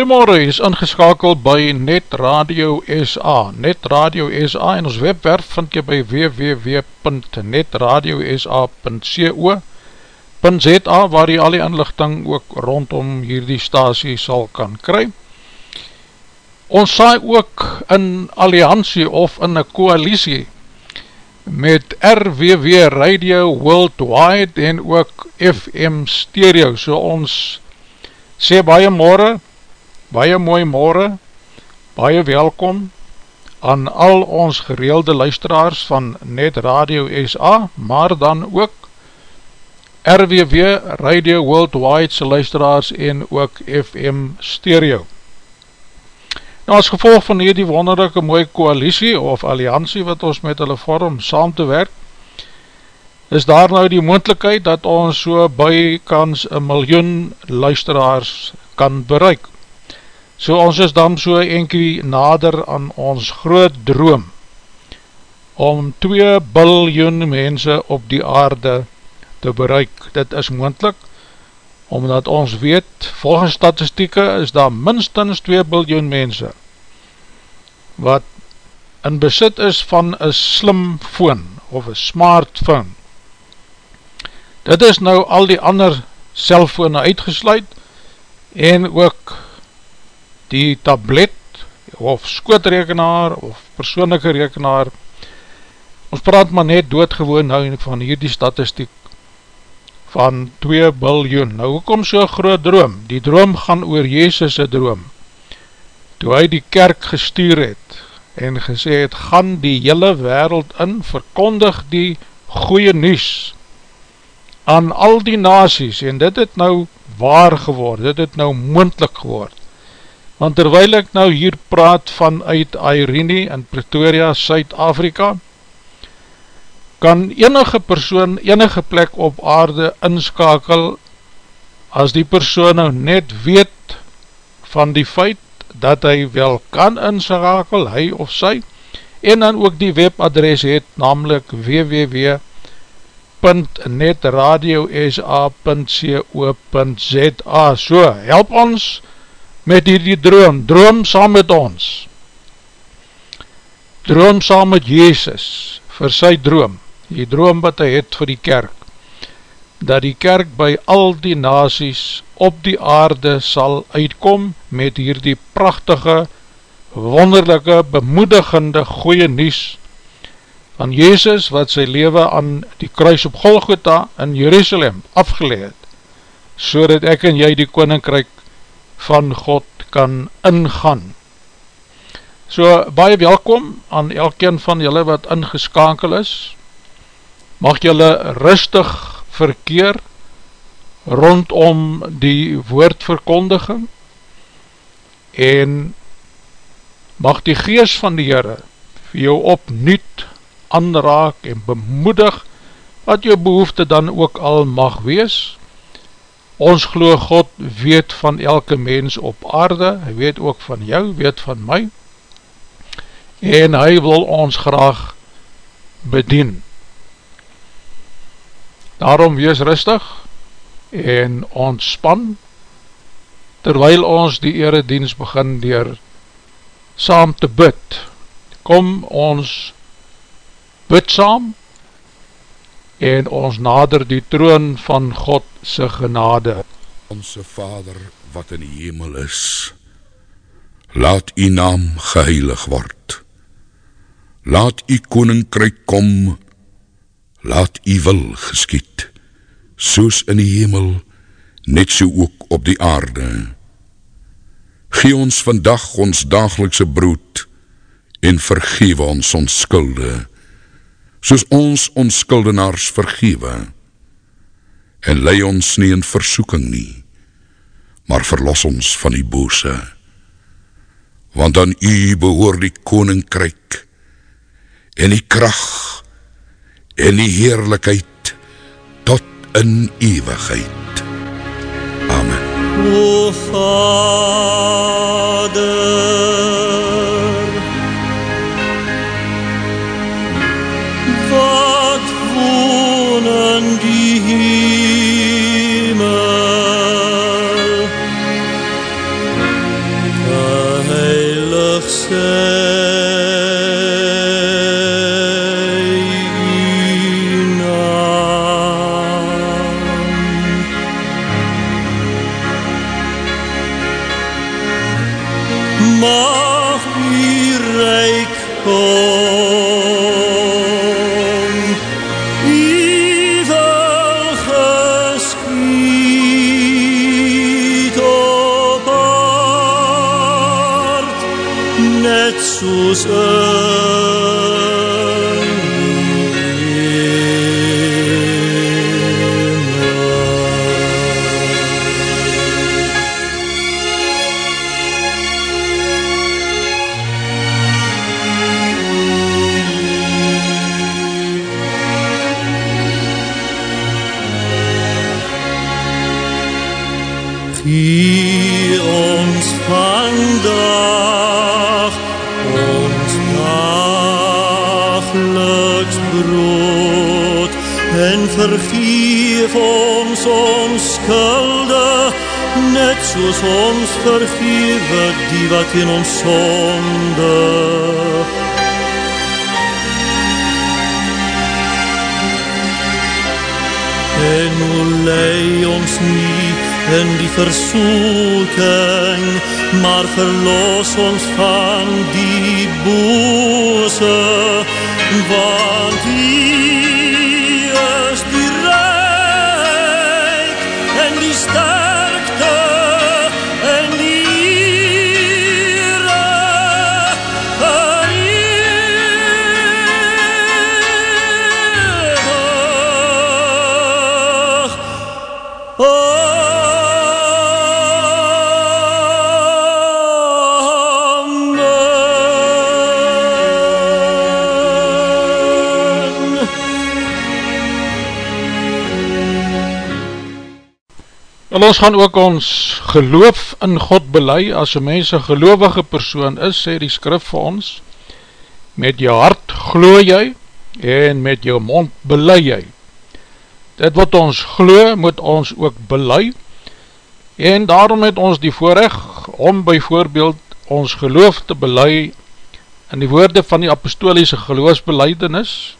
Goeiemorgen, jy is ingeskakeld by Net Radio SA Net Radio SA en ons webwerf vind jy by www.netradiosa.co.za waar jy al die inlichting ook rondom hierdie stasie sal kan kry. Ons saai ook in alliantie of in een koalisie met RWW Radio Worldwide en ook FM Stereo. So ons sê baie morgen baie mooi morgen, baie welkom aan al ons gereelde luisteraars van Net Radio SA, maar dan ook RWW Radio Worldwide se luisteraars en ook FM Stereo. Nou as gevolg van hierdie wonderlijke mooie koalisie of alliantie wat ons met hulle vorm saam te werk, is daar nou die moendlikheid dat ons so by kans een miljoen luisteraars kan bereik. So ons is dan so enkie nader aan ons groot droom om 2 biljoen mense op die aarde te bereik. Dit is moendlik, omdat ons weet, volgens statistieke is daar minstens 2 biljoen mense wat in besit is van een slim phone of een smartphone. Dit is nou al die ander cellfone uitgesluit en ook die tablet of skootrekenaar of persoonlijke rekenaar. Ons praat maar net doodgewoon nou van hierdie statistiek van 2 biljoen. Nou hoekom so groot droom? Die droom gaan oor Jezus' droom. Toe hy die kerk gestuur het en gesê het gaan die hele wereld in verkondig die goeie nies aan al die nasies. En dit het nou waar geword, dit het nou moendlik geword want terwijl ek nou hier praat vanuit Irene in Pretoria, Suid-Afrika, kan enige persoon enige plek op aarde inskakel as die persoon nou net weet van die feit dat hy wel kan inskakel, hy of sy, en dan ook die webadres het, namelijk www.netradiosa.co.za So, help ons met die droom, droom saam met ons, droom saam met Jezus, vir sy droom, die droom wat hy het vir die kerk, dat die kerk by al die nasies op die aarde sal uitkom met hierdie prachtige, wonderlijke, bemoedigende, goeie nies van Jezus wat sy leven aan die kruis op Golgotha in Jerusalem afgeleid, so dat ek en jy die koninkryk van God kan ingaan. So, baie welkom aan elkeen van julle wat ingeskakel is. Mag julle rustig verkeer rondom die woordverkondiging en mag die gees van die Heere vir jou opnieuw aanraak en bemoedig wat jou behoefte dan ook al mag wees Ons glo God weet van elke mens op aarde, hy weet ook van jou, weet van my, en hy wil ons graag bedien. Daarom wees rustig en ontspan, terwyl ons die eredienst begin dier saam te bid. Kom ons bid saam, en ons nader die troon van God se genade. Onse Vader wat in die hemel is, laat u naam geheilig word. Laat u koninkryk kom, laat u wil geskied, soos in die hemel, net so ook op die aarde. Gee ons vandag ons dagelikse brood, en vergewe ons ons skulde, soos ons ons skuldenaars vergewe, en lei ons nie in versoeking nie, maar verlos ons van die bose, want aan u behoor die koninkryk, en die kracht, en die heerlijkheid, tot in eeuwigheid. Amen. O Vader, ons gaan ook ons geloof in God belei, as een mens een gelovige persoon is, sê die skrif vir ons, met jou hart glo jy, en met jou mond belei jy. Dit wat ons glo, moet ons ook belei, en daarom het ons die voorrecht om bijvoorbeeld ons geloof te belei in die woorde van die apostoliese geloofsbeleidenis,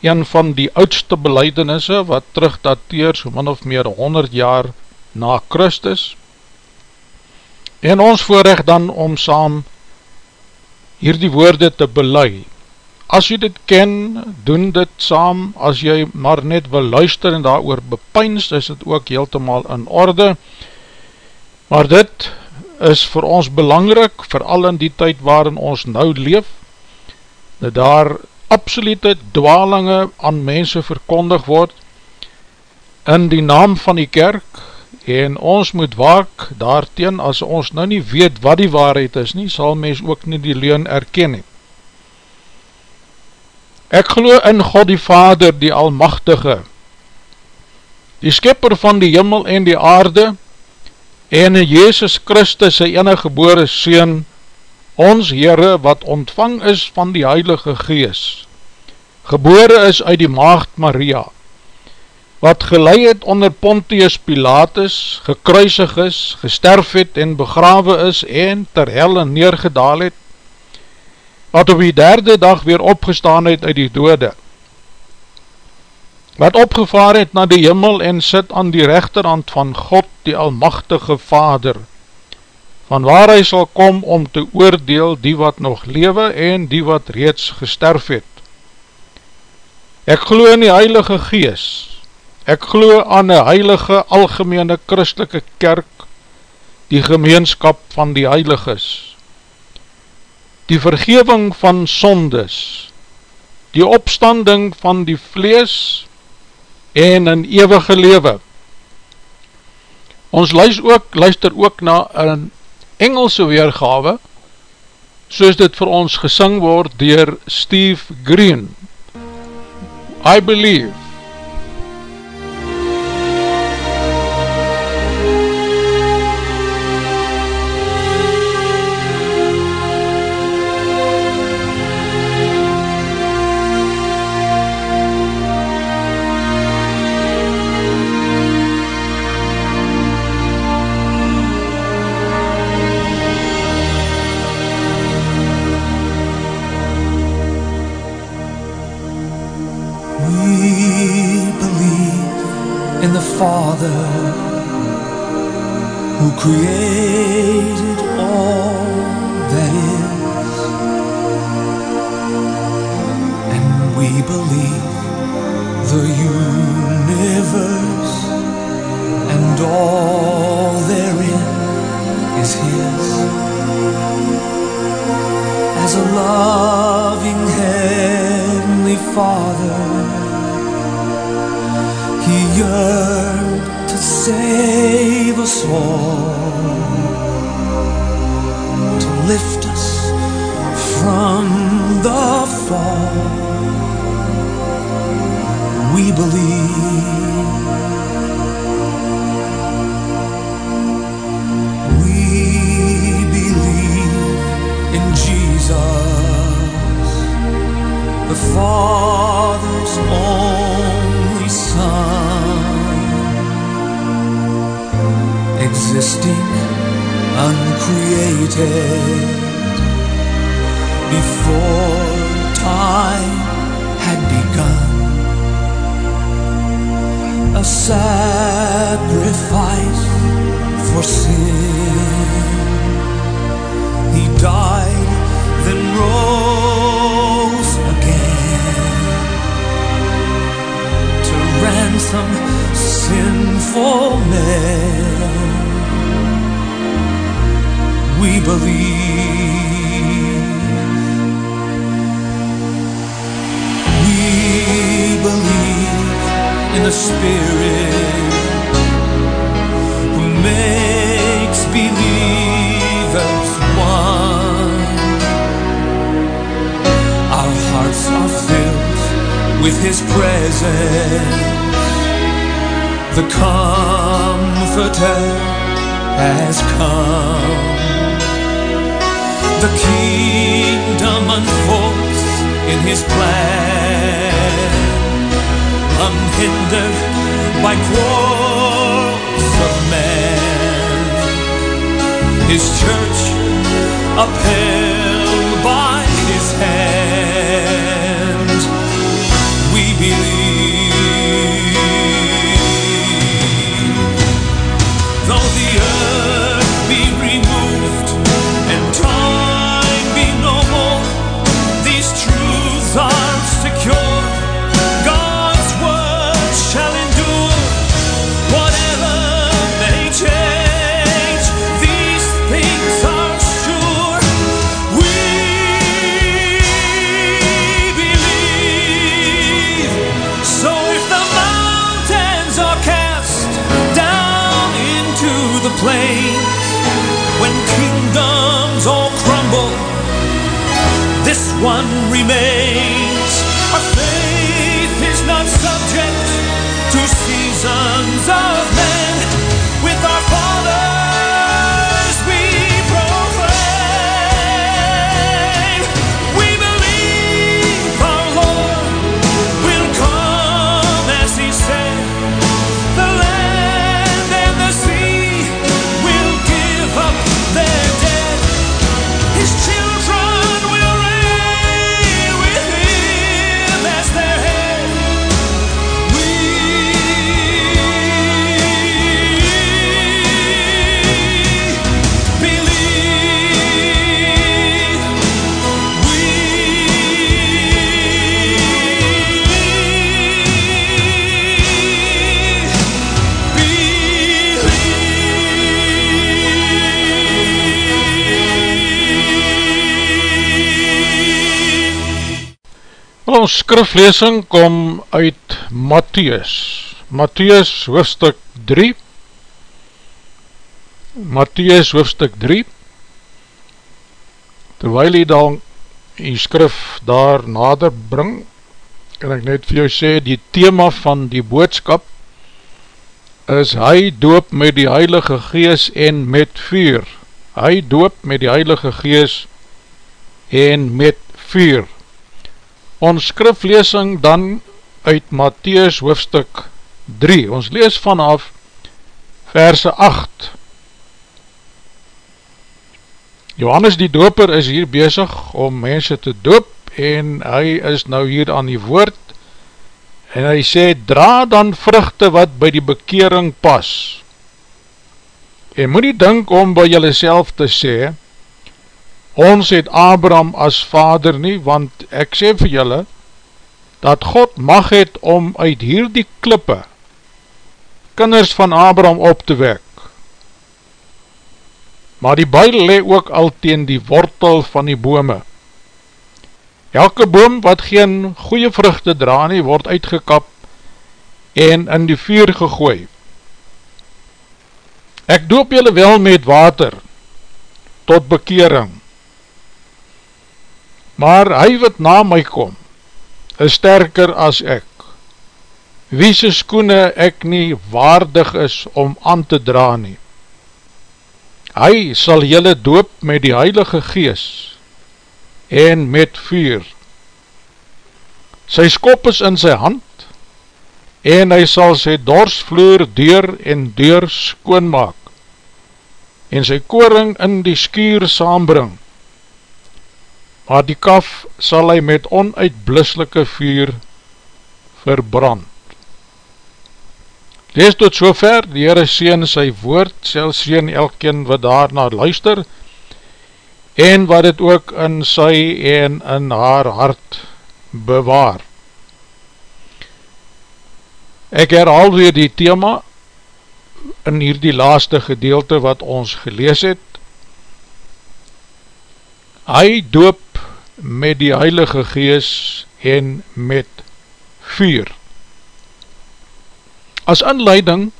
een van die oudste beleidenisse wat terugdateer so min of meer 100 jaar na Christus, en ons voorrecht dan om saam hierdie woorde te belei. As jy dit ken, doen dit saam, as jy maar net wil luister en daar oor bepyns, is dit ook heeltemaal in orde, maar dit is vir ons belangrik, vooral in die tyd waarin ons nou leef, dat daar absolute dwalinge aan mense verkondig word, in die naam van die kerk, en ons moet waak daarteen, as ons nou nie weet wat die waarheid is nie, sal mens ook nie die leun erken nie. Ek glo in God die Vader, die Almachtige, die skepper van die jimmel en die aarde, en in Jezus Christus, sy enige gebore Seen, ons Heere, wat ontvang is van die Heilige Gees, gebore is uit die Maagd Maria, wat gelei het onder Pontius Pilatus, gekruisig is, gesterf het en begrawe is en ter helle neergedaal het, wat op die derde dag weer opgestaan het uit die dode, wat opgevaar het na die jimmel en sit aan die rechterhand van God, die almachtige Vader, van waar hy sal kom om te oordeel die wat nog lewe en die wat reeds gesterf het. Ek glo in die Heilige Gees, ek glo aan die Heilige Algemene Christelike Kerk, die gemeenskap van die Heiliges, die vergeving van sondes, die opstanding van die vlees en een eeuwige lewe. Ons luister ook, luister ook na een Engelse weergawe, soos dit vir ons gesing word dier Steve Green. I believe created all that is. And we believe the universe and all therein is His. As a loving Heavenly Father, He yearned to save us all, believe. We believe in Jesus, the Father's only Son, existing uncreated before time had begun. Sacrifice for sin. Ons skriflesing kom uit Matthäus, Matthäus hoofstuk 3, Matthäus hoofstuk 3, terwijl hy dan die skrif daar nader bring, kan ek net vir jou sê, die thema van die boodskap is hy doop met die Heilige Gees en met vuur. Hy doop met die Heilige Gees en met vuur. Ons skriflesing dan uit Matthäus hoofstuk 3. Ons lees vanaf verse 8. Johannes die doper is hier bezig om mense te doop en hy is nou hier aan die woord en hy sê, dra dan vruchte wat by die bekering pas. En moet nie dink om by jylle self te sê, ons het Abraham as vader nie, want ek sê vir jylle, dat God mag het om uit hierdie klippe kinders van Abraham op te wek. Maar die Bijl le ook al teen die wortel van die bome. Elke boom wat geen goeie vruchte dra nie, word uitgekap en in die vuur gegooi. Ek doop julle wel met water tot bekering, maar hy wat na my kom, is sterker as ek, wie sy skoene ek nie waardig is om aan te dra nie. Hy sal julle doop met die Heilige Gees en met vuur. Sy skop is in sy hand, en hy sal sy dorsvloer deur en deur skoon maak, en sy koring in die skuur saambring, maar die kaf sal hy met onuitblisselike vuur verbrand. Lees tot sover, die Heere sien sy woord, sel sien elkeen wat daarna luister, en wat het ook in sy en in haar hart bewaar. Ek herhaal weer die thema in hierdie laaste gedeelte wat ons gelees het. Hy doop met die Heilige Gees en met vuur. As inleiding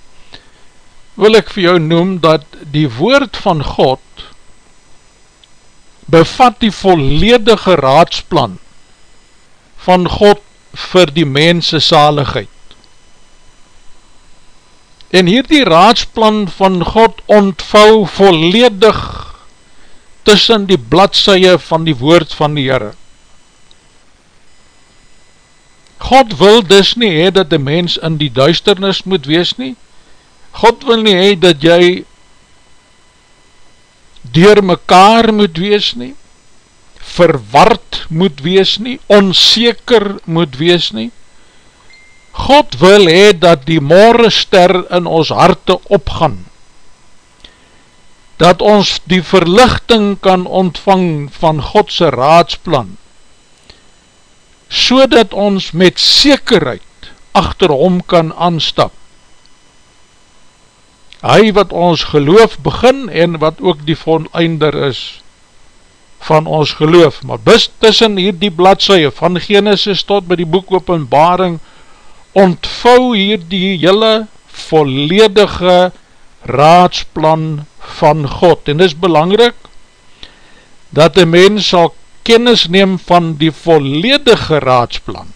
wil ek vir jou noem dat die woord van God bevat die volledige raadsplan van God vir die mense saligheid. En hierdie raadsplan van God ontvou volledig tussen die bladseie van die woord van die Heere. God wil dus nie hee dat die mens in die duisternis moet wees nie. God wil nie hee dat jy door mekaar moet wees nie, verward moet wees nie, onzeker moet wees nie. God wil hee dat die morgenster in ons harte opgaan, dat ons die verlichting kan ontvang van Godse raadsplan, so dat ons met zekerheid achter hom kan aanstap. Hy wat ons geloof begin en wat ook die voleinder is van ons geloof, maar bis tussen hier die bladseie van Genesis tot by die boek openbaring, ontvou hier die hele volledige raadsplan van God. En dit is belangrijk dat die mens sal kennis neem van die volledige raadsplan.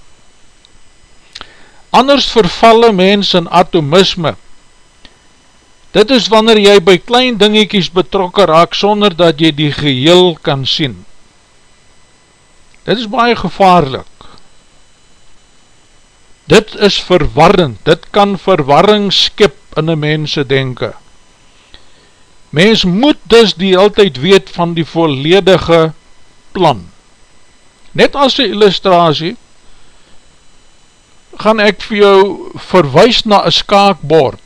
Anders vervalle mens in atomisme. Dit is wanneer jy by klein dingiekies betrokken raak sonder dat jy die geheel kan sien. Dit is baie gevaarlik. Dit is verwarrend, dit kan verwarring skip in die mense denken. Mens moet dus die altyd weet van die volledige plan. Net as die illustratie, gaan ek vir jou verwijs na een skaakbord.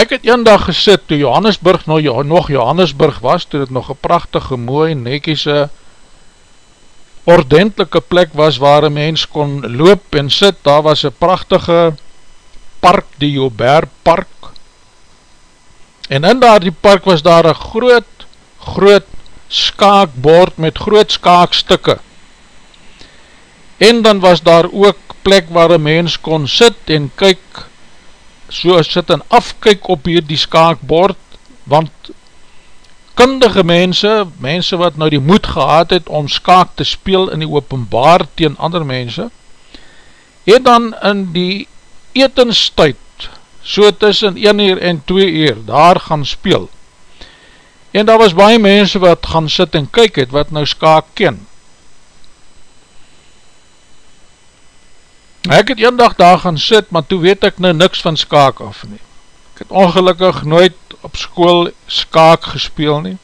Ek het een dag gesit, toe Johannesburg nog Johannesburg was, toe het nog een prachtige, mooie, nekiese ordentelike plek was waar een mens kon loop en sit, daar was een prachtige park, die Joubert Park, en in daar die park was daar een groot, groot skaakbord met groot skaakstukke, en dan was daar ook plek waar een mens kon sit en kyk, so sit en afkyk op hier die skaakbord, want kundige mense, mense wat nou die moed gehad het om skaak te speel in die openbaar teen ander mense, het dan in die etenstijd, so tussen 1 uur en 2 uur, daar gaan speel. En daar was baie mense wat gaan sit en kyk het, wat nou skaak ken. Ek het een dag daar gaan sit, maar toe weet ek nou niks van skaak af nie. Ek het ongelukkig nooit op school skaak gespeel nie.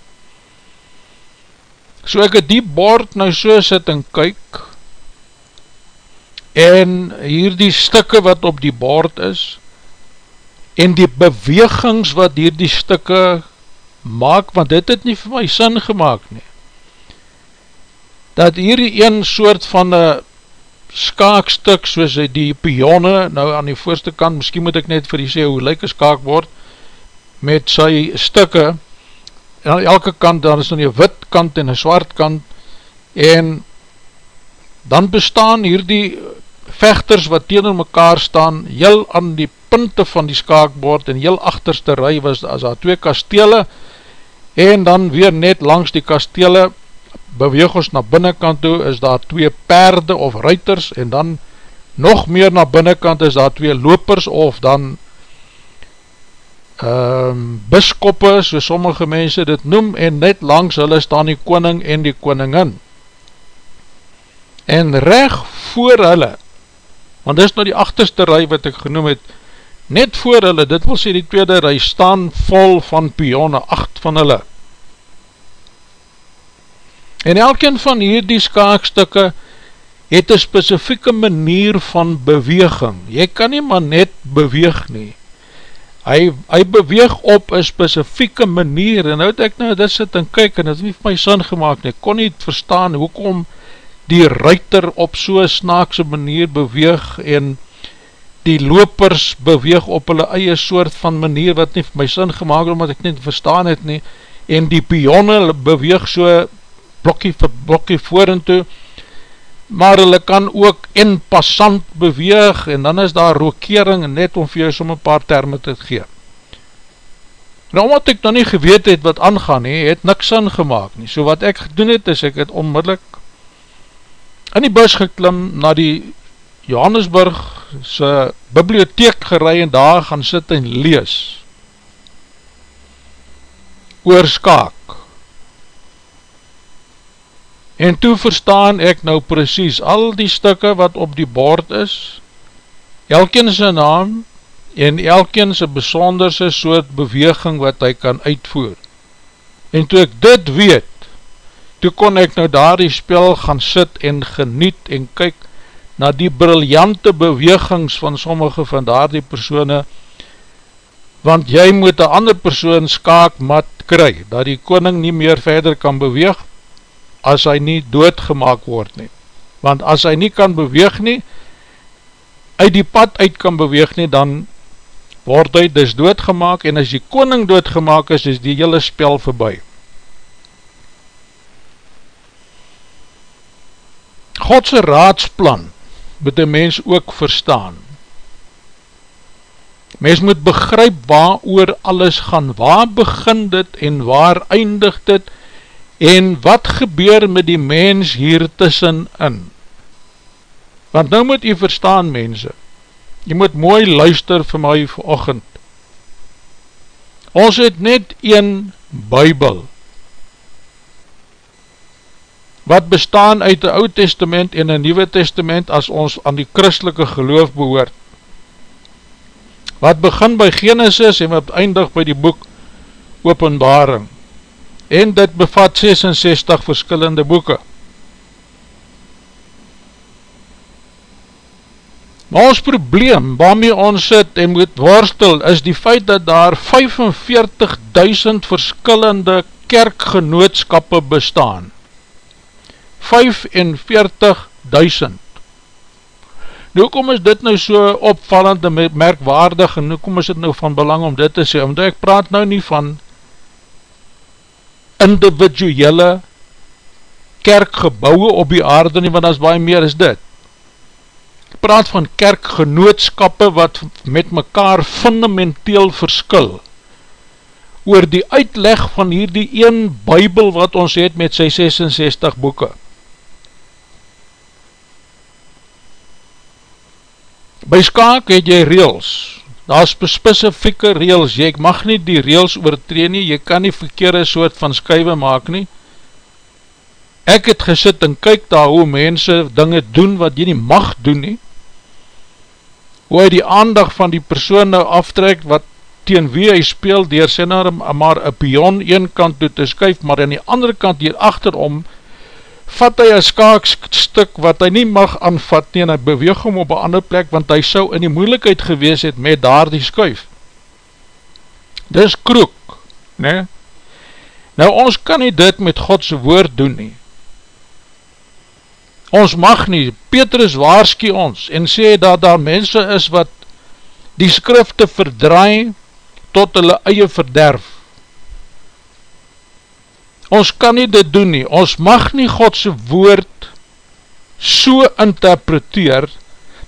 So ek het die bord nou so sit en kyk en hier die stikke wat op die bord is en die bewegings wat hier die stikke maak, want dit het nie vir my sin gemaakt nie. Dat hier die een soort van een skaakstuk soos die pionne, nou aan die voorste kant, miskien moet ek net vir die sê hoe lyk een skaakbord, met sy stikke en aan elke kant, daar is dan die wit kant en een zwart kant, en dan bestaan hier die vechters wat tegen mekaar staan, heel aan die punte van die skaakbord, en heel achterste rij was as daar twee kastele, en dan weer net langs die kastele, beweeg ons na binnenkant toe, is daar twee perde of ruiters, en dan nog meer na binnenkant is daar twee lopers, of dan um, biskoppe, so sommige mense dit noem, en net langs hulle staan die koning en die koningin. En reg voor hulle, want dit is nou die achterste rij wat ek genoem het, net voor hulle, dit wil sê die tweede rij, staan vol van pionne, acht van hulle. En elkeen van hierdie skaakstukke het een specifieke manier van beweging. Jy kan nie maar net beweeg nie hy, hy beweeg op een specifieke manier, en nou het ek nou dit sit en kyk, en het nie vir my sin gemaakt nie, kon nie verstaan hoekom die ruiter op so'n snaakse manier beweeg, en die lopers beweeg op hulle eie soort van manier, wat nie vir my sin gemaakt, omdat ek nie verstaan het nie, en die pionne beweeg so blokkie vir blokkie voor en toe, maar hulle kan ook in passant beweeg en dan is daar rokering net om vir jou som een paar termen te gee. En omdat ek nou nie geweet het wat aangaan nie, het niks sin gemaakt nie. So wat ek gedoen het is ek het onmiddellik in die bus geklim na die Johannesburg se bibliotheek gerei en daar gaan sit en lees oor skaak En toe verstaan ek nou precies al die stukke wat op die bord is, elkeen sy naam en elkeen sy besonderse soort beweging wat hy kan uitvoer. En toe ek dit weet, toe kon ek nou daar die spel gaan sit en geniet en kyk na die briljante bewegings van sommige van daar die persoene, want jy moet een ander persoon skaak mat kry, dat die koning nie meer verder kan beweeg, as hy nie doodgemaak word nie. Want as hy nie kan beweeg nie, uit die pad uit kan beweeg nie, dan word hy dus doodgemaak, en as die koning doodgemaak is, is die hele spel voorbij. Godse raadsplan moet die mens ook verstaan. Mens moet begryp waar oor alles gaan, waar begin dit en waar eindig dit, En wat gebeur met die mens hier tussen in? Want nou moet jy verstaan mense, jy moet mooi luister vir my verochend. Ons het net een bybel, wat bestaan uit die oud testament en die nieuwe testament as ons aan die christelike geloof behoort. Wat begin by Genesis en wat eindig by die boek openbaring en dit bevat 66 verskillende boeken. Maar ons probleem waarmee ons sit en moet worstel is die feit dat daar 45.000 verskillende kerkgenootskappe bestaan. 45.000 Nou kom is dit nou so opvallend en merkwaardig en nou kom is dit nou van belang om dit te sê, omdat ek praat nou nie van individuele kerkgebouwe op die aarde nie, want as baie meer is dit. Ek praat van kerkgenootskappe wat met mekaar fundamenteel verskil oor die uitleg van hierdie een bybel wat ons het met sy 66 boeken. By skaak het jy reels, daar is specifieke reels, jy mag nie die reels oortree nie, jy kan nie verkeerde soort van skuive maak nie, ek het gesit en kyk daar hoe mense dinge doen wat jy nie mag doen nie, hoe hy die aandag van die persoon nou aftrek, wat teen wie hy speel, dier sê nou maar een pion een kant toe te skuif, maar aan die andere kant hier achterom, vat hy een skaakstuk wat hy nie mag aanvat nie en hy beweeg hom op een ander plek want hy sou in die moeilikheid gewees het met daar die skuif. Dis kroek, ne? Nou ons kan nie dit met Godse woord doen nie. Ons mag nie, Petrus waarskie ons en sê dat daar mense is wat die skrifte verdraai tot hulle eie verderf. Ons kan nie dit doen nie, ons mag nie Godse woord so interpreteer,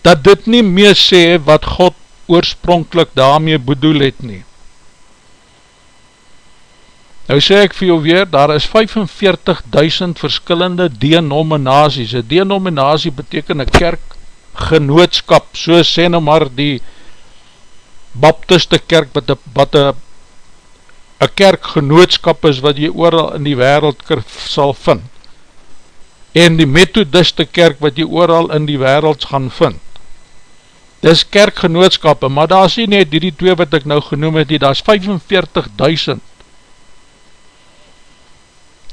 dat dit nie meer sê wat God oorspronkelijk daarmee bedoel het nie. Nou sê ek vir jou weer, daar is 45.000 verskillende denominaties. Een denominatie beteken een kerkgenootskap, so sê nou maar die baptiste kerk wat een een kerkgenootskap is wat jy ooral in die wereld sal vind. En die methodiste kerk wat jy ooral in die wereld gaan vind. Dis kerkgenootskappe maar daar is nie net die, die twee wat ek nou genoem het die, daar is 45.000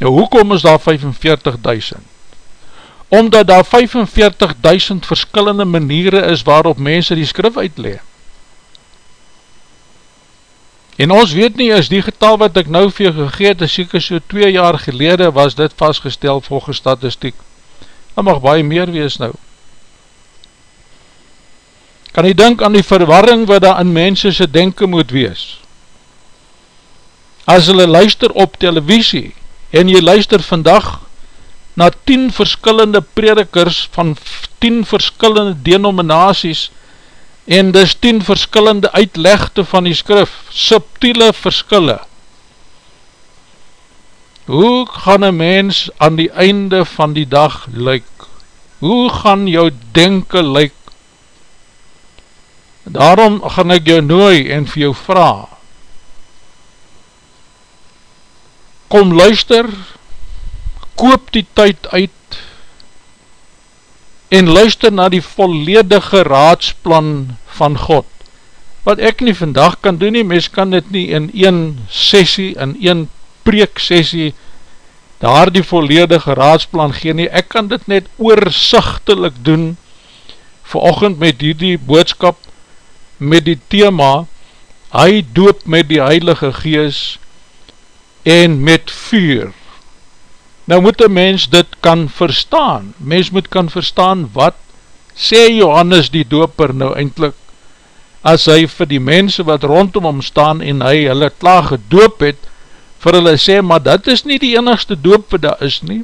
nou hoekom is daar 45.000 omdat daar 45.000 verskillende maniere is waarop mense die skrif uitleef En ons weet nie, is die getal wat ek nou vir jou gegeet, is seker so 2 jaar gelede was dit vastgestel volgens statistiek. Dat mag baie meer wees nou. Kan jy denk aan die verwarring wat daar in mense se denken moet wees? As hulle luister op televisie en jy luister vandag na 10 verskillende predikers van 10 verskillende denominaties en dis 10 verskillende uitlegte van die skrif, subtiele verskille. Hoe gaan een mens aan die einde van die dag lyk? Hoe gaan jou denken lyk? Daarom gaan ek jou nooi en vir jou vraag. Kom luister, koop die tyd uit, en luister na die volledige raadsplan van God. Wat ek nie vandag kan doen nie, mens kan dit nie in een sessie, in een preek sessie, daar die volledige raadsplan gee nie, ek kan dit net oorzichtelik doen, verochend met die, die boodskap, met die thema, hy doop met die heilige gees, en met vuur, Nou moet een mens dit kan verstaan, mens moet kan verstaan wat sê Johannes die doper nou eindelijk, as hy vir die mense wat rondom hom staan en hy hulle klaar gedoop het, vir hulle sê, maar dat is nie die enigste doop wat daar is nie,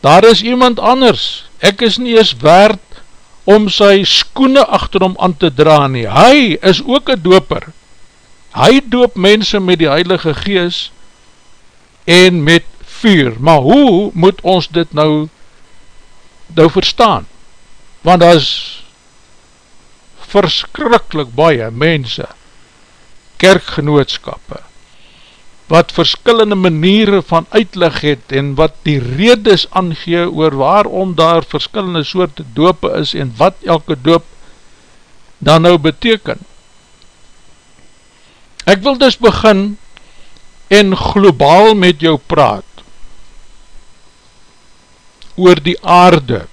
daar is iemand anders, ek is nie eens waard om sy skoene achter hom aan te dra nie, hy is ook een doper, hy doop mense met die heilige gees, en met vuur, maar hoe moet ons dit nou nou verstaan? Want daar is verskrikkelijk baie mense, kerkgenootskappe, wat verskillende maniere van uitleg het en wat die redes aangee oor waarom daar verskillende soorte dope is en wat elke doop dan nou beteken. Ek wil dus begin en globaal met jou praat oor die aarde.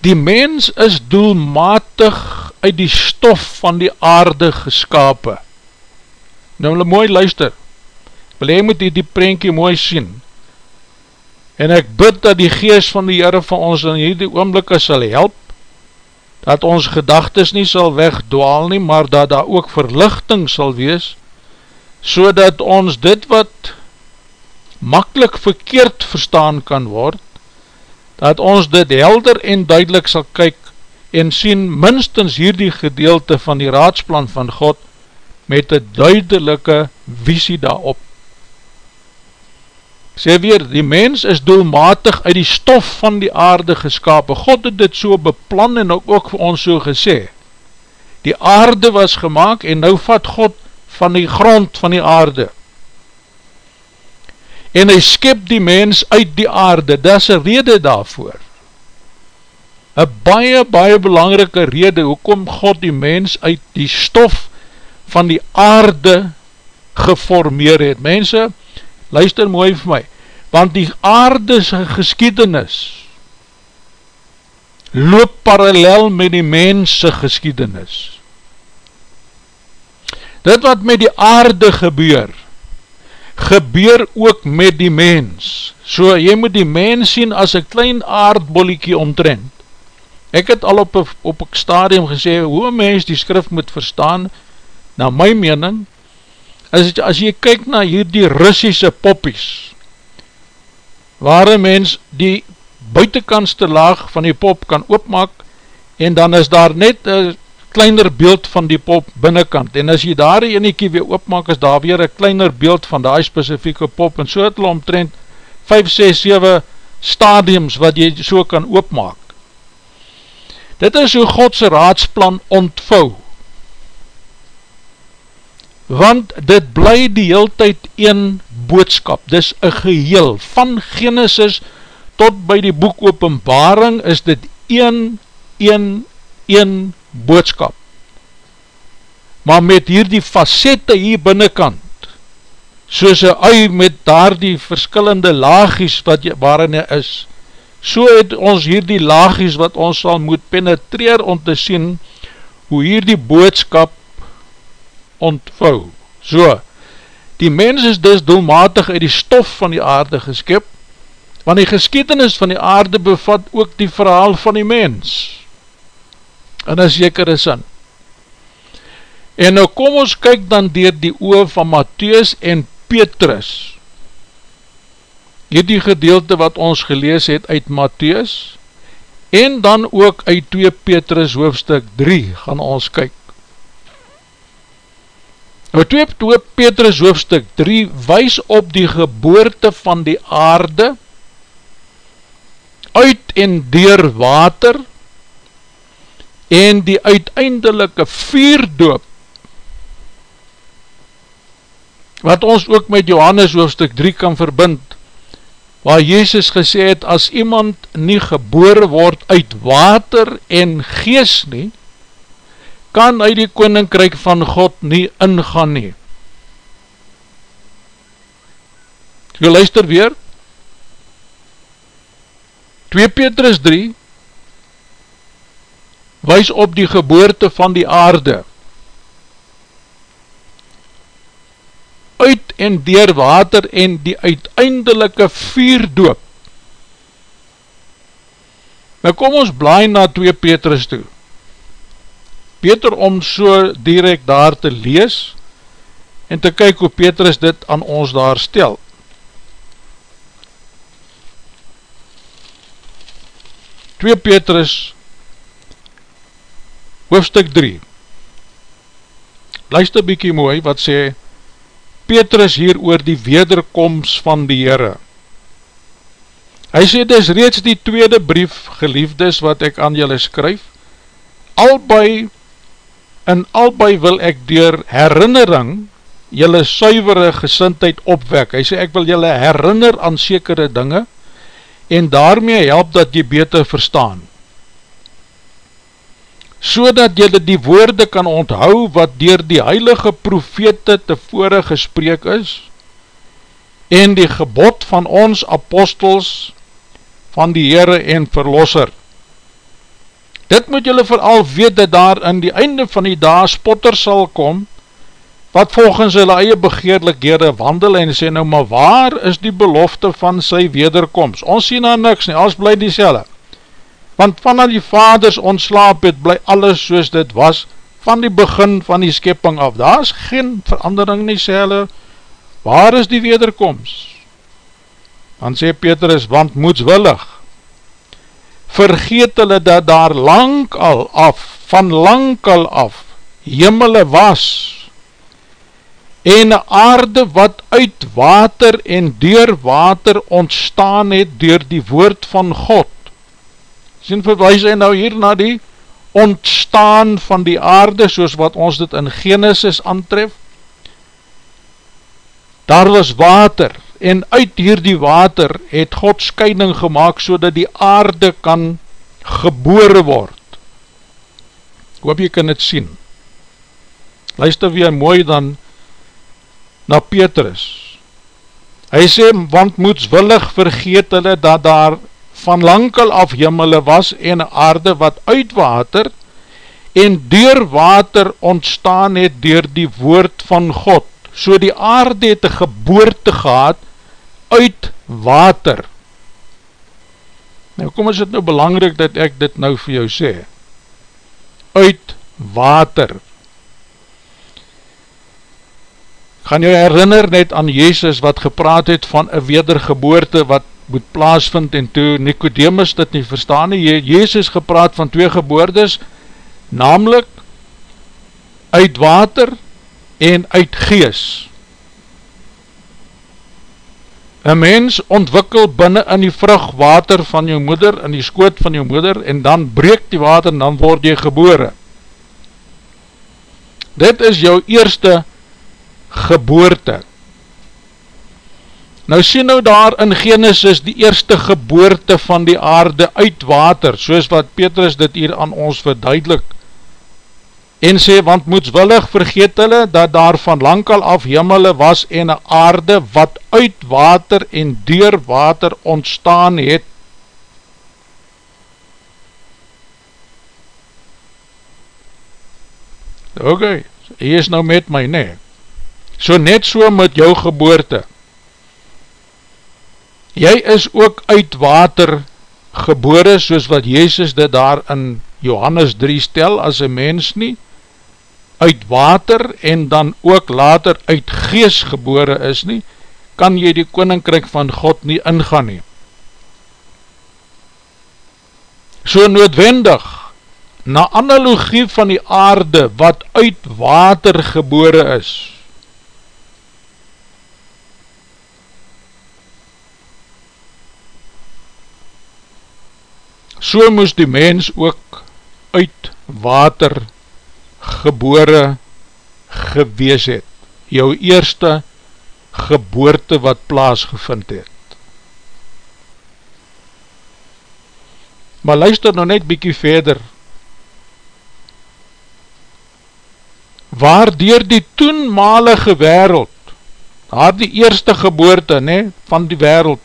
Die mens is doelmatig uit die stof van die aarde geskapen. Nou mooi luister, wil hy moet die, die prentje mooi sien, en ek bid dat die geest van die Heere van ons in hierdie oomblikke sal help, dat ons gedagtes nie sal wegdwaal nie, maar dat daar ook verlichting sal wees, so dat ons dit wat makkelijk verkeerd verstaan kan word, dat ons dit helder en duidelik sal kyk en sien minstens hierdie gedeelte van die raadsplan van God met een duidelike visie daarop. Sê weer, die mens is doelmatig uit die stof van die aarde geskapen. God het dit so beplan en ook, ook vir ons so gesê. Die aarde was gemaakt en nou vat God van die grond van die aarde en hy skip die mens uit die aarde, dit is een rede daarvoor. Een baie, baie belangrike rede, hoekom God die mens uit die stof van die aarde geformeer het. Mense, luister mooi vir my, want die aardese geskiedenis loop parallel met die mense geskiedenis. Dit wat met die aarde gebeur, gebeur ook met die mens. So, jy moet die mens sien as een klein aardbolliekie omtrend. Ek het al op een, op een stadium gesê, hoe een mens die skrif moet verstaan, na my mening, as, as jy kyk na hier die Russische poppies, waar een mens die buitenkantste laag van die pop kan oopmaak, en dan is daar net een kleiner beeld van die pop binnenkant, en as jy daar die eniekie weer oopmaak, is daar weer een kleiner beeld van die specifieke pop, en so het hulle omtrent 5, 6, 7 stadiums wat jy so kan oopmaak. Dit is hoe Godse raadsplan ontvou, want dit bly die heel tyd een boodskap, dis een geheel, van Genesis tot by die boek openbaring is dit een, een, een boodskap. Maar met hier die facette hier binnenkant, soos een ui met daar die verskillende laagies wat jy, waarin hy is, so het ons hier die laagies wat ons sal moet penetreer om te sien hoe hier die boodskap ontvou. So, die mens is dus doelmatig uit die stof van die aarde geskip, want die geskiedenis van die aarde bevat ook die verhaal van die mens, in een zekere sin. En nou kom ons kyk dan dier die oor van Matthäus en Petrus, hierdie gedeelte wat ons gelees het uit Matthäus, en dan ook uit 2 Petrus hoofstuk 3 gaan ons kyk. Nou 2, 2 Petrus hoofstuk 3 wys op die geboorte van die aarde uit en deur water en die uiteindelike vuurdoop wat ons ook met Johannes hoofstuk 3 kan verbind waar Jezus gesê het as iemand nie gebore word uit water en gees nie kan uit die koninkryk van God nie ingaan nie. Jy luister weer, 2 Petrus 3 wys op die geboorte van die aarde uit en dier water en die uiteindelike vuurdoop. Nou kom ons blaai na 2 Petrus toe beter om so direct daar te lees en te kyk hoe Petrus dit aan ons daar stel. Twee Petrus hoofstuk 3 Luister bykie mooi wat sê Petrus hier oor die wederkomst van die Heere. Hy sê dis reeds die tweede brief geliefdes wat ek aan julle skryf, albei in albei wil ek door herinnering jylle suivere gesintheid opwek. Hy sê ek wil jylle herinner aan sekere dinge en daarmee help dat jy beter verstaan. So dat jylle die woorde kan onthou wat door die heilige profete tevore gespreek is en die gebod van ons apostels van die Heere en Verlosser. Dit moet julle vooral weet dat daar in die einde van die dag spotter sal kom, wat volgens hulle eie begeerlikhede wandel en sê nou, maar waar is die belofte van sy wederkomst? Ons sien nou niks nie, alles bly die selle. Want vanuit die vaders ontslaap het, bly alles soos dit was, van die begin van die skepping af. Daar is geen verandering nie, sê hulle, waar is die wederkomst? Dan sê Petrus, want moedswillig, vergeet hulle dat daar lang al af, van lang al af, jimmele was, en aarde wat uit water en door water ontstaan het door die woord van God. Sien verwijs hy nou hier na die ontstaan van die aarde, soos wat ons dit in Genesis aantref. Daar was water, en uit hierdie water het God scheiding gemaakt so die aarde kan gebore word. Ek hoop jy kan het sien. Luister weer mooi dan na Petrus. Hy sê, want moedswillig vergeet hulle dat daar van langkel af jimmele was en aarde wat uit water en door water ontstaan het door die woord van God. So die aarde het een geboorte gehad uit water. Nou kom is het nou belangrijk dat ek dit nou vir jou sê. Uit water. Gaan jou herinner net aan Jezus wat gepraat het van een wedergeboorte wat moet plaasvind en toe Nicodemus dit nie verstaan nie, Jezus gepraat van twee geboortes, namelijk uit water en uit gees. Een mens ontwikkel binnen in die vrug water van jou moeder, in die skoot van jou moeder, en dan breek die water en dan word jy gebore. Dit is jou eerste geboorte. Nou sien nou daar in Genesis die eerste geboorte van die aarde uit water, soos wat Petrus dit hier aan ons verduidelik. En sê, want moedswillig vergeet hulle, dat daar van langkal af hemele was en een aarde wat uit water en deur water ontstaan het. Ok, hy is nou met my, nee. So net so met jou geboorte. Jy is ook uit water gebore, soos wat Jezus dit daar in Johannes 3 stel, as een mens nie, uit water en dan ook later uit gees gebore is nie, kan jy die koninkryk van God nie ingaan nie. So noodwendig, na analogie van die aarde wat uit water gebore is, so moes die mens ook uit water gebore gewees het, jou eerste geboorte wat plaasgevind het. Maar luister nou net bykie verder, waar dier die toenmalige wereld, daar die eerste geboorte ne, van die wereld,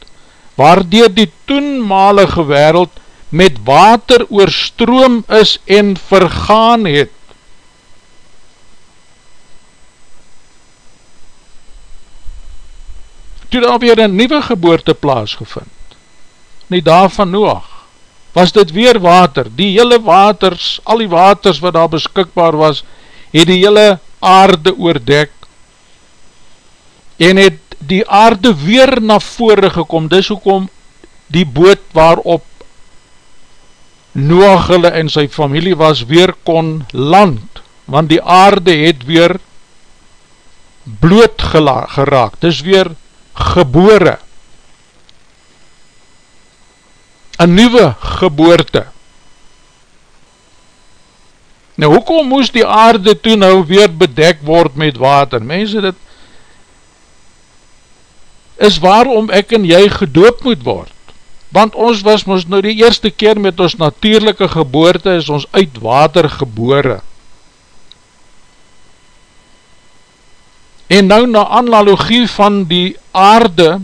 waar dier die toenmalige wereld, met water oorstroom is en vergaan het. Toe daar weer een nieuwe geboorte plaasgevind, nie daar van Noach, was dit weer water, die hele waters, al die waters wat daar beskikbaar was, het die hele aarde oordek, en het die aarde weer na vore gekom, dis hoekom die boot waarop Noach hulle en sy familie was weer kon land, want die aarde het weer bloot geraak, dis weer gebore, een nieuwe geboorte. Nou, hoekom moes die aarde toe nou weer bedek word met water? Mense, dit is waarom ek en jy gedoop moet word want ons was ons nou die eerste keer met ons natuurlijke geboorte is ons uit water gebore. En nou na analogie van die aarde,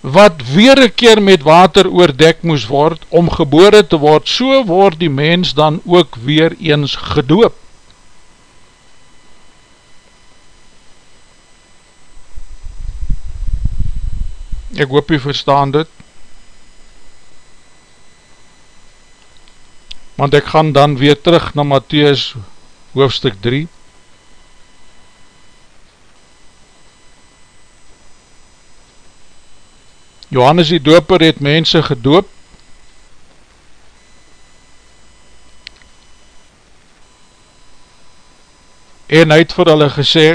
wat weer een keer met water oordek moes word, om gebore te word, so word die mens dan ook weer eens gedoop. Ek hoop jy verstaan dit. Want ek gaan dan weer terug na Matthäus hoofdstuk 3. Johannes die doper het mense gedoop en hy het vir hulle gesê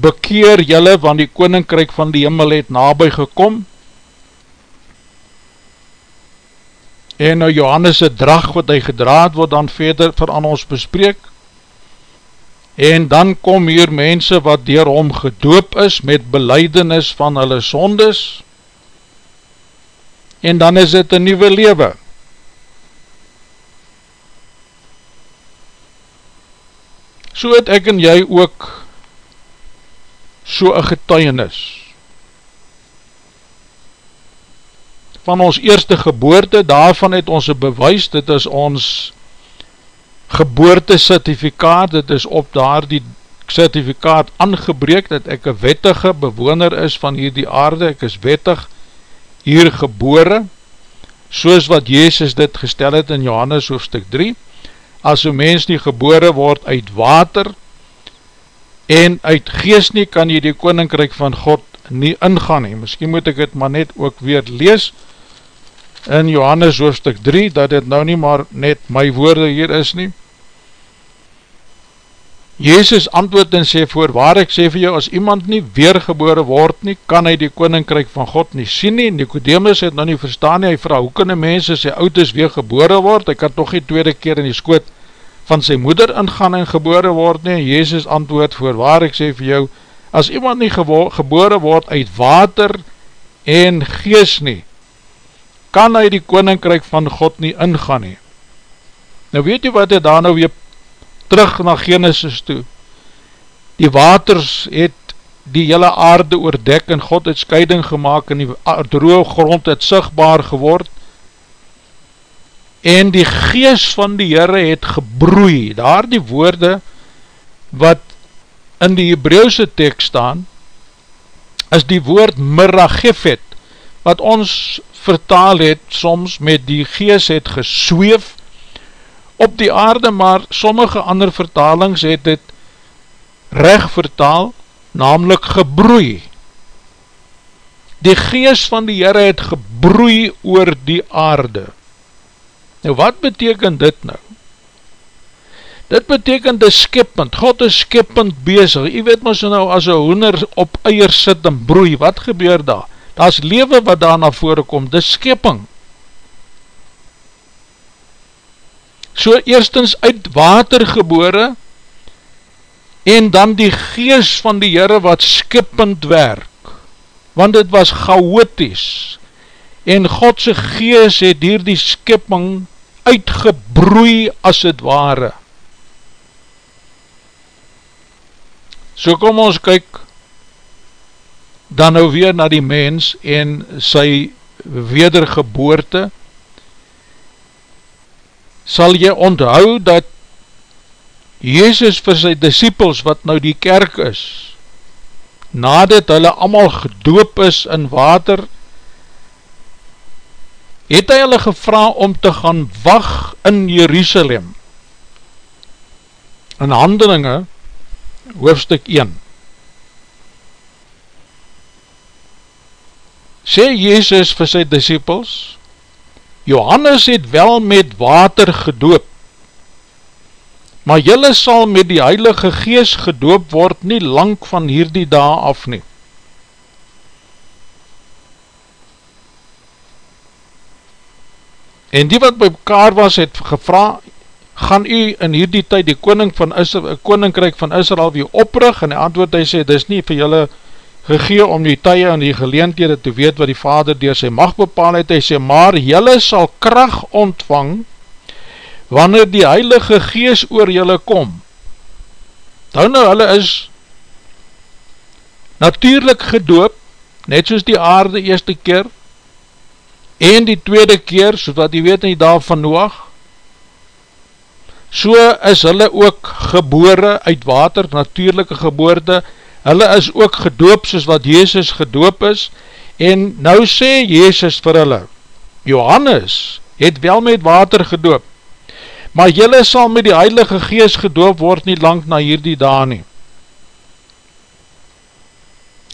bekeer jylle, want die koninkryk van die himmel het nabij gekom. En nou Johannes' drag wat hy gedraad word dan verder vir aan ons bespreek. En dan kom hier mense wat dier hom gedoop is met beleidenis van hulle sondes. En dan is dit een nieuwe lewe. So het ek en jy ook so een getuienis. Van ons eerste geboorte, daarvan het ons een bewys, dit is ons geboorte certificaat, dit is op daar die certificaat aangebreek, dat ek een wettige bewoner is van hier die aarde, ek is wettig hier gebore, soos wat Jezus dit gestel het in Johannes hoofdstuk 3, as een mens nie gebore word uit water, en uit gees nie kan jy die koninkryk van God nie ingaan nie. Misschien moet ek het maar net ook weer lees in Johannes hoofdstuk 3, dat het nou nie maar net my woorde hier is nie. Jezus antwoord en sê voor waar ek sê vir jou, as iemand nie weergebore word nie, kan hy die koninkryk van God nie sien nie. Nicodemus het nou nie verstaan nie, hy vraag, hoe kan die mense sy oud is weergebore word? Hy kan toch die tweede keer in die skoot van sy moeder ingaan en gebore word nie. Jezus antwoord voor waar ek sê vir jou, as iemand nie gebore word uit water en gees nie, kan hy die koninkryk van God nie ingaan nie. Nou weet jy wat hy daar nou weer terug na Genesis toe. Die waters het die hele aarde oordek en God het scheiding gemaakt en die droge grond het sigtbaar geword en die gees van die Heere het gebroei, daar die woorde wat in die Hebreeuwse tekst staan, is die woord miragefet, wat ons vertaal het soms met die gees het gesweef, op die aarde, maar sommige ander vertalings het het recht vertaal, namelijk gebroei. Die gees van die Heere het gebroei oor die aarde. Nou wat betekent dit nou? Dit betekent die skippend, God is skippend bezig, jy weet so nou as een hoender op eier sit en broei, wat gebeur daar? Daar is leven wat daar na vore kom, die skipping. so eerstens uit water gebore en dan die gees van die Heere wat skippend werk want het was chaotisch en Godse gees het hier die skipping uitgebroei as het ware. So kom ons kyk dan nou weer na die mens en sy wedergeboorte. Sal jy onthou dat Jezus vir sy disciples wat nou die kerk is, nadat hulle allemaal gedoop is in water, het hy hulle gevra om te gaan wacht in Jerusalem. In handelinge, hoofstuk 1. Sê Jezus vir sy disciples, Johannes het wel met water gedoop, maar jylle sal met die Heilige Gees gedoop word nie lang van hierdie dag af nie. En die wat by mekaar was het gevra, gaan u in hierdie tyd die koning van Israel, koninkryk van Israel weer oprig, en die antwoord hy sê, dis nie vir jylle gegee om die tye en die geleentede te weet wat die vader door sy macht bepaal het, hy sê, maar jylle sal kracht ontvang, wanneer die heilige gees oor jylle kom. Nou nou, hulle is natuurlijk gedoop, net soos die aarde eerste keer, en die tweede keer, soos wat die weet in die dag van Noach, so is hulle ook gebore uit water, natuurlijke geboorte, hulle is ook gedoop soos wat Jezus gedoop is, en nou sê Jezus vir hulle, Johannes het wel met water gedoop, maar jylle sal met die Heilige Gees gedoop word nie lang na hierdie daan nie.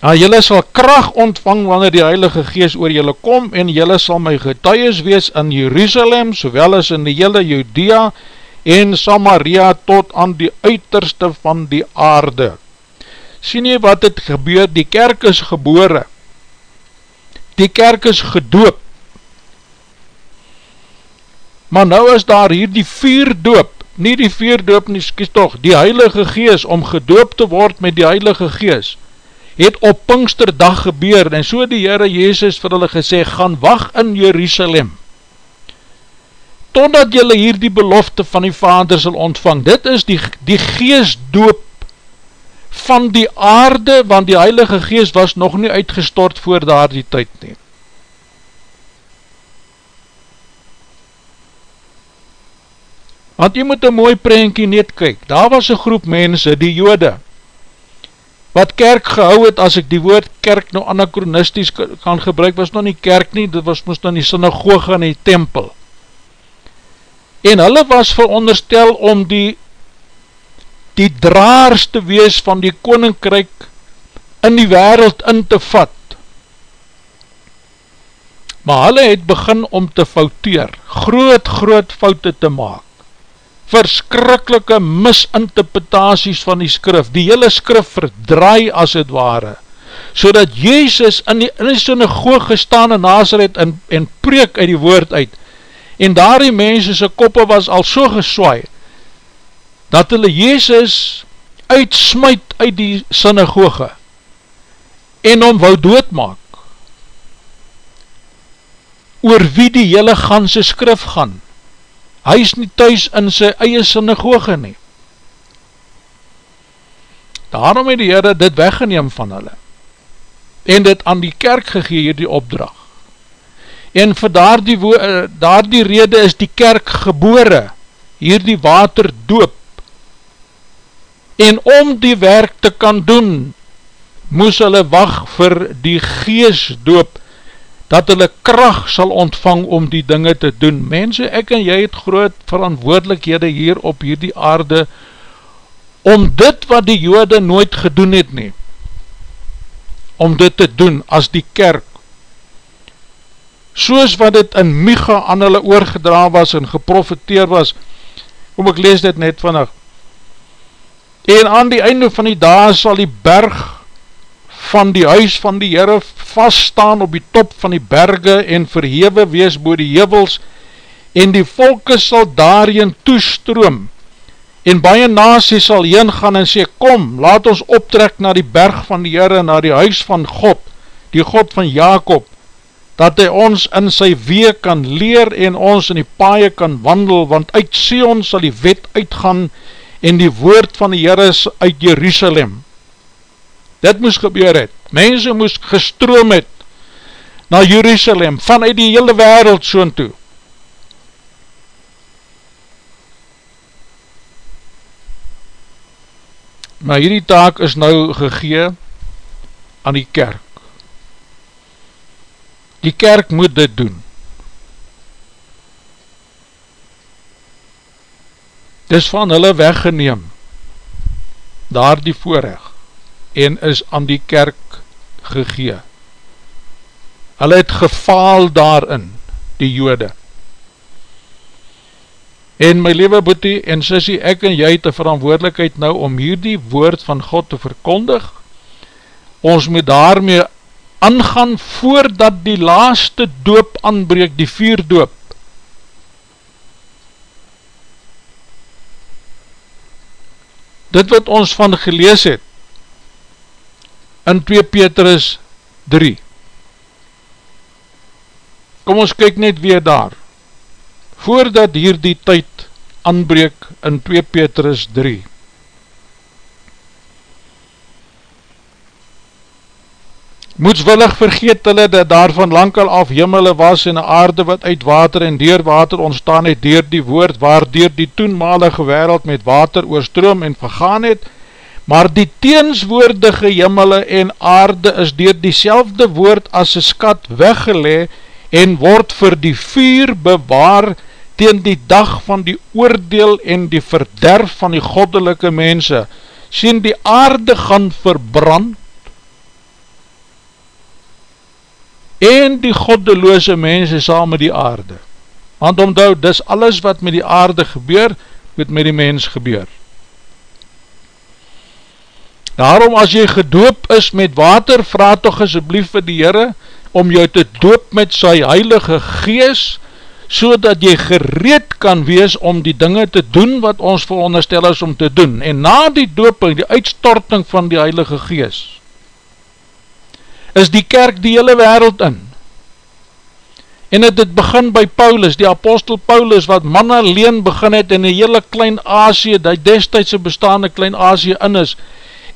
En jylle sal kracht ontvang wanneer die Heilige Gees oor jylle kom, en jylle sal my getuies wees in Jerusalem, sowel as in die hele Judea en Samaria tot aan die uiterste van die aarde. sien jy wat het gebeur, die kerk is gebore, die kerk is gedoop, maar nou is daar hier die vier doop, nie die vier doop nie, skies toch, die heilige gees, om gedoop te word met die heilige gees, het op Pinksterdag gebeur, en so die Heere Jezus vir hulle gesê, gaan wacht in Jerusalem, totdat jylle hier die belofte van die vader sal ontvang, dit is die, die geestdoop van die aarde, want die Heilige Geest was nog nie uitgestort voor daar die tyd nie. Want jy moet een mooi prentje net kyk, daar was een groep mense, die jode, wat kerk gehou het, as ek die woord kerk nou anachronisties kan gebruik, was nog nie kerk nie, dit was moest dan die synagoge en die tempel. En hulle was veronderstel om die die draars te wees van die koninkryk in die wereld in te vat. Maar hulle het begin om te fouteer, groot, groot foute te maak, verskrikkelike misinterpretaties van die skrif, die hele skrif verdraai as het ware, so dat Jezus in die, in die synagoog gestaan in Nazareth en, en preek uit die woord uit, en daar die mense sy koppe was al so geswaai, dat hulle Jezus uitsmuit uit die synagoge, en om wou doodmaak, oor wie die hele ganse skrif gaan, hy is nie thuis in sy eie synagoge nie, daarom het die Heere dit weggeneem van hulle, en dit aan die kerk gegee hier die opdracht, en vir daar die, eh, daar die rede is die kerk gebore, hier die water doop, en om die werk te kan doen, moes hulle wacht vir die gees doop, dat hulle kracht sal ontvang om die dinge te doen. Mense, ek en jy het groot verantwoordelikhede hier op hierdie aarde, om dit wat die jode nooit gedoen het nie, om dit te doen as die kerk, soos wat het in Micha aan hulle oorgedra was en geprofiteer was, kom ek lees dit net vannig, en aan die einde van die dag sal die berg van die huis van die Heere vaststaan op die top van die berge en verhewe wees boe die hevels en die volke sal daarin toestroom en baie nasie sal heen gaan en sê kom laat ons optrek na die berg van die Heere na die huis van God die God van Jacob dat hy ons in sy wee kan leer en ons in die paie kan wandel, want uit Sion sal die wet uitgaan en die woord van die Heere uit Jerusalem. Dit moes gebeur het, mense moes gestroom het na Jerusalem, vanuit die hele wereld soon toe. Maar hierdie taak is nou gegee aan die kerk. Die kerk moet dit doen. Dis van hulle weggeneem, daar die voorrecht, en is aan die kerk gegee. Hulle het gefaal daarin, die jode. En my liewe boete en sissie, ek en jy het die verantwoordelikheid nou om hierdie woord van God te verkondig. Ons moet daarmee aangaan voordat die laaste doop aanbreek, die vier doop. Dit wat ons van gelees het, in 2 Petrus 3. Kom ons kyk net weer daar. Voordat hier die tyd aanbreek in 2 Petrus 3. Moetswillig vergeet hulle dat daar van lang al af jimmele was en aarde wat uit water en deur water ontstaan het deur die woord waardoor die toenmalige wereld met water oorstroom en vergaan het, maar die teenswoordige jimmele en aarde is deur die woord as een skat weggelee en word vir die vuur bewaar teen die dag van die oordeel en die verderf van die goddelike mense. Sien die aarde gaan verbrand en die goddeloze mense saam met die aarde. Want omdou, dis alles wat met die aarde gebeur, moet met die mens gebeur. Daarom as jy gedoop is met water, vraag toch asjeblief vir die Heere, om jou te doop met sy heilige gees, so dat jy gereed kan wees om die dinge te doen wat ons veronderstel is om te doen. En na die dooping, die uitstorting van die heilige gees, is die kerk die hele wereld in. En het het begin by Paulus, die apostel Paulus, wat man alleen begin het in die hele Klein Asie, die destijdse bestaande Klein Asie in is,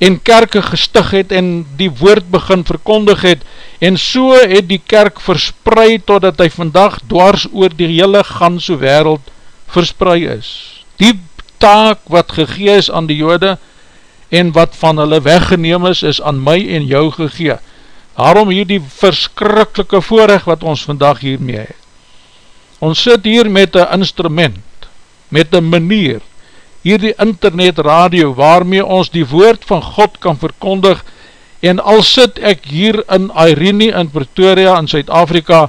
en kerke gestig het en die woord begin verkondig het, en so het die kerk verspreid totdat hy vandag dwars oor die hele ganse wereld verspreid is. Die taak wat gegees aan die jode, en wat van hulle weggeneem is, is aan my en jou gegee. Daarom hier die verskrikkelike voorrecht wat ons vandag hiermee het. Ons sit hier met een instrument, met een manier, hierdie internet radio waarmee ons die woord van God kan verkondig en al sit ek hier in Irene in Pretoria in Suid-Afrika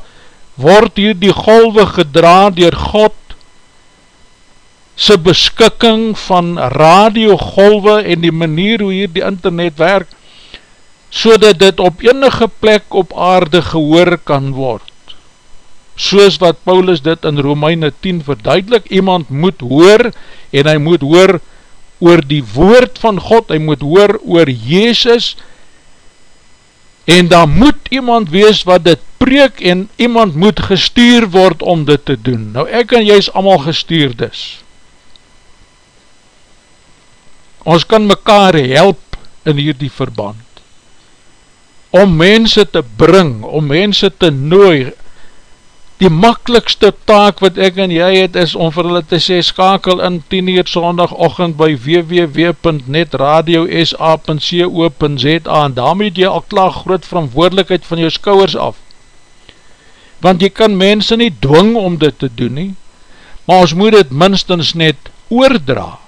word hier die golwe gedra dier God sy beskikking van radiogolwe en die manier hoe hier die internet werk so dat dit op enige plek op aarde gehoor kan word soos wat Paulus dit in Romeine 10 verduidelik, iemand moet hoor, en hy moet hoor oor die woord van God, hy moet hoor oor Jezus, en daar moet iemand wees wat dit preek, en iemand moet gestuur word om dit te doen. Nou ek en jy is allemaal gestuur dus. Ons kan mekaar help in hierdie verband, om mense te bring, om mense te nooi, die makkelijkste taak wat ek en jy het is om vir hulle te sê skakel in 10 uur sondagochtend by www.netradiosa.co.za en daarmee jy al klaar groot verantwoordelikheid van jou skouwers af. Want jy kan mense nie dwing om dit te doen nie maar ons moet dit minstens net oordra.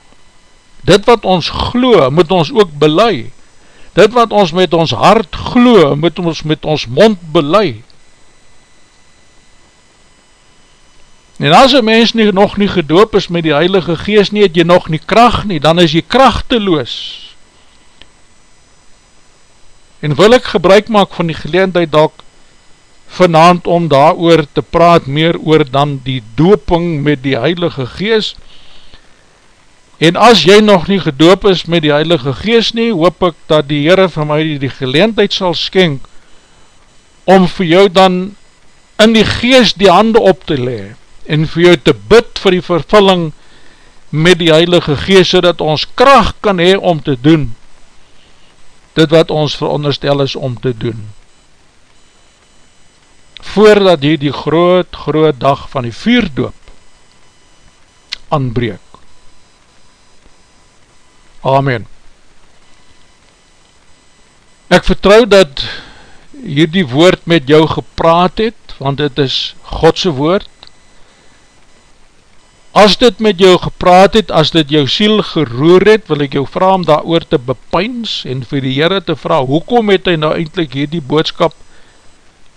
Dit wat ons glo moet ons ook belei dit wat ons met ons hart glo moet ons met ons mond belei En as een mens nie, nog nie gedoop is met die Heilige Geest nie, het jy nog nie kracht nie, dan is jy krachteloos. En wil ek gebruik maak van die geleendheid dalk vanavond om daar te praat meer oor dan die dooping met die Heilige Geest. En as jy nog nie gedoop is met die Heilige Geest nie, hoop ek dat die Heere van my die geleendheid sal skenk om vir jou dan in die Geest die hande op te lewe en vir jou te bid vir die vervulling met die Heilige Geest, so dat ons kracht kan hee om te doen, dit wat ons veronderstel is om te doen. Voordat hier die groot, groot dag van die vuurdoop aanbreek. Amen. Ek vertrou dat hier die woord met jou gepraat het, want het is Godse woord, As dit met jou gepraat het, as dit jou siel geroer het, wil ek jou vraag om daar oor te bepeins en vir die Heere te vraag, hoekom het hy nou eindelijk hier die boodskap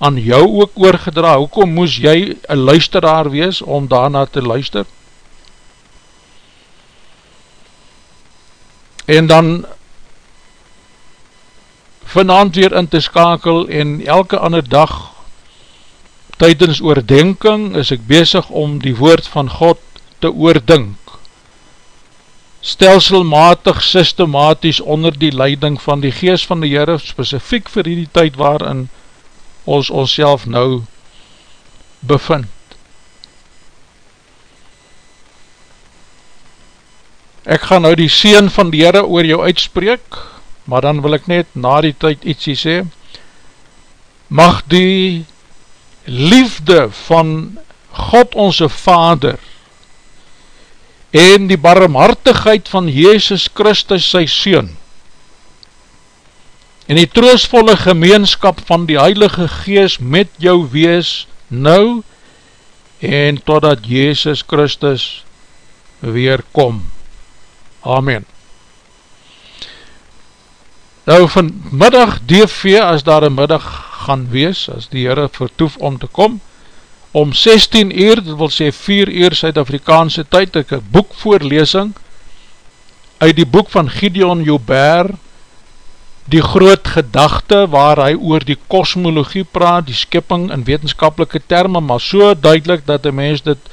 aan jou ook oorgedra, hoekom moes jy een luisteraar wees om daarna te luister? En dan vanavond weer in te skakel en elke ander dag tydens oordenking is ek bezig om die woord van God te oordink, stelselmatig, systematisch onder die leiding van die geest van die Heere, specifiek vir die tyd waarin ons ons nou bevind. Ek gaan nou die seen van die Heere oor jou uitspreek, maar dan wil ek net na die tyd ietsie sê, mag die liefde van God onze Vader en die barmhartigheid van Jezus Christus sy Seun en die troostvolle gemeenskap van die Heilige Gees met jou wees nou en totdat Jezus Christus weer kom. Amen. Nou vanmiddag DV, as daar een middag gaan wees, as die Heere vertoef om te kom, om 16 uur, dit wil sê 4 uur Suid-Afrikaanse tyd, ek een boekvoorlesing uit die boek van Gideon Joubert, die groot gedachte waar hy oor die kosmologie praat, die skipping in wetenskapelike termen, maar so duidelik dat die mens dit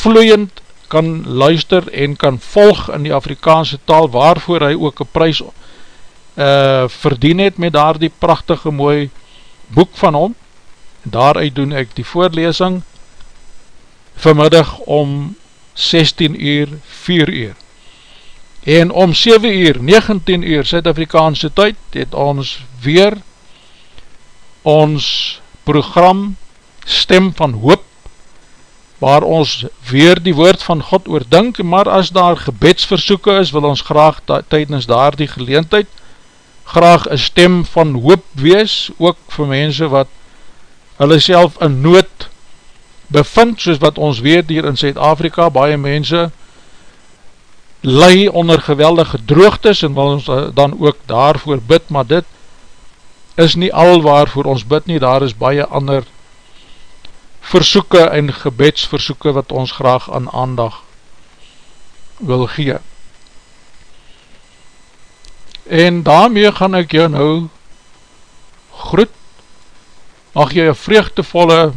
vloeiend kan luister en kan volg in die Afrikaanse taal, waarvoor hy ook een prijs uh, verdien het met daar die prachtige mooi boek van hom, daaruit doen ek die voorlesing vanmiddag om 16 uur 4 uur. En om 7 uur 19 uur Suid-Afrikaanse tyd het ons weer ons program Stem van Hoop waar ons weer die woord van God oordink maar as daar gebedsversoeken is wil ons graag tydens daar die geleentheid graag een stem van hoop wees ook vir mense wat hulle self in nood bevind, soos wat ons weet hier in Zuid-Afrika, baie mense lei onder geweldige droogtes en wil ons eh, dan ook daarvoor bid, maar dit is nie al waarvoor ons bid nie, daar is baie ander versoeke en gebedsversoeke wat ons graag aan aandag wil gee. En daarmee gaan ek jou nou groet, mag jy een vreugdevolle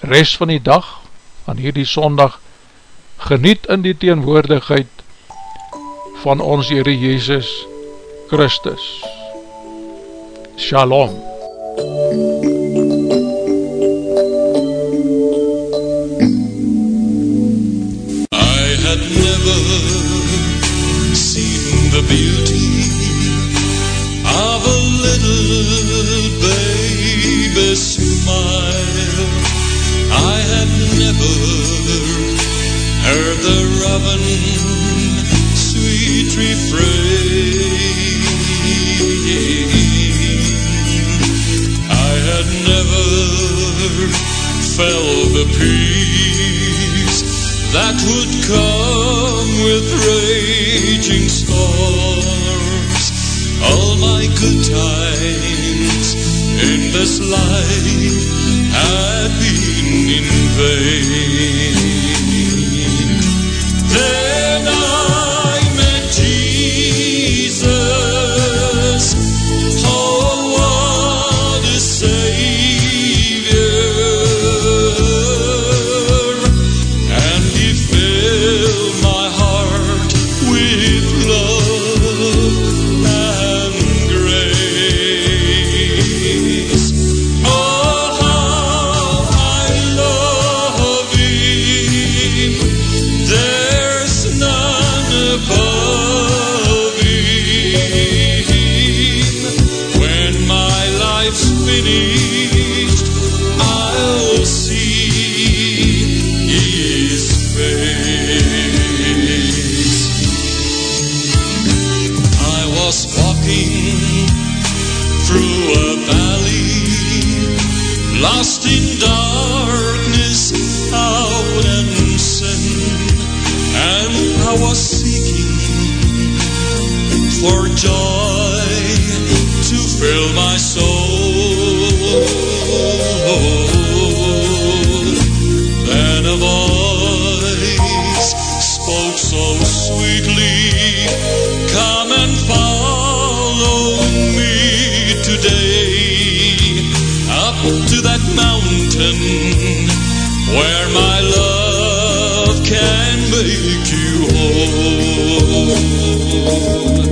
rest van die dag, van hierdie sondag, geniet in die teenwoordigheid van ons Heere Jezus Christus. Shalom. The sweet refrain. I had never felt the peace that would come with raging storms. All my good times in this life had been in vain. Sweetly, Come and follow me today up to that mountain where my love can make you whole.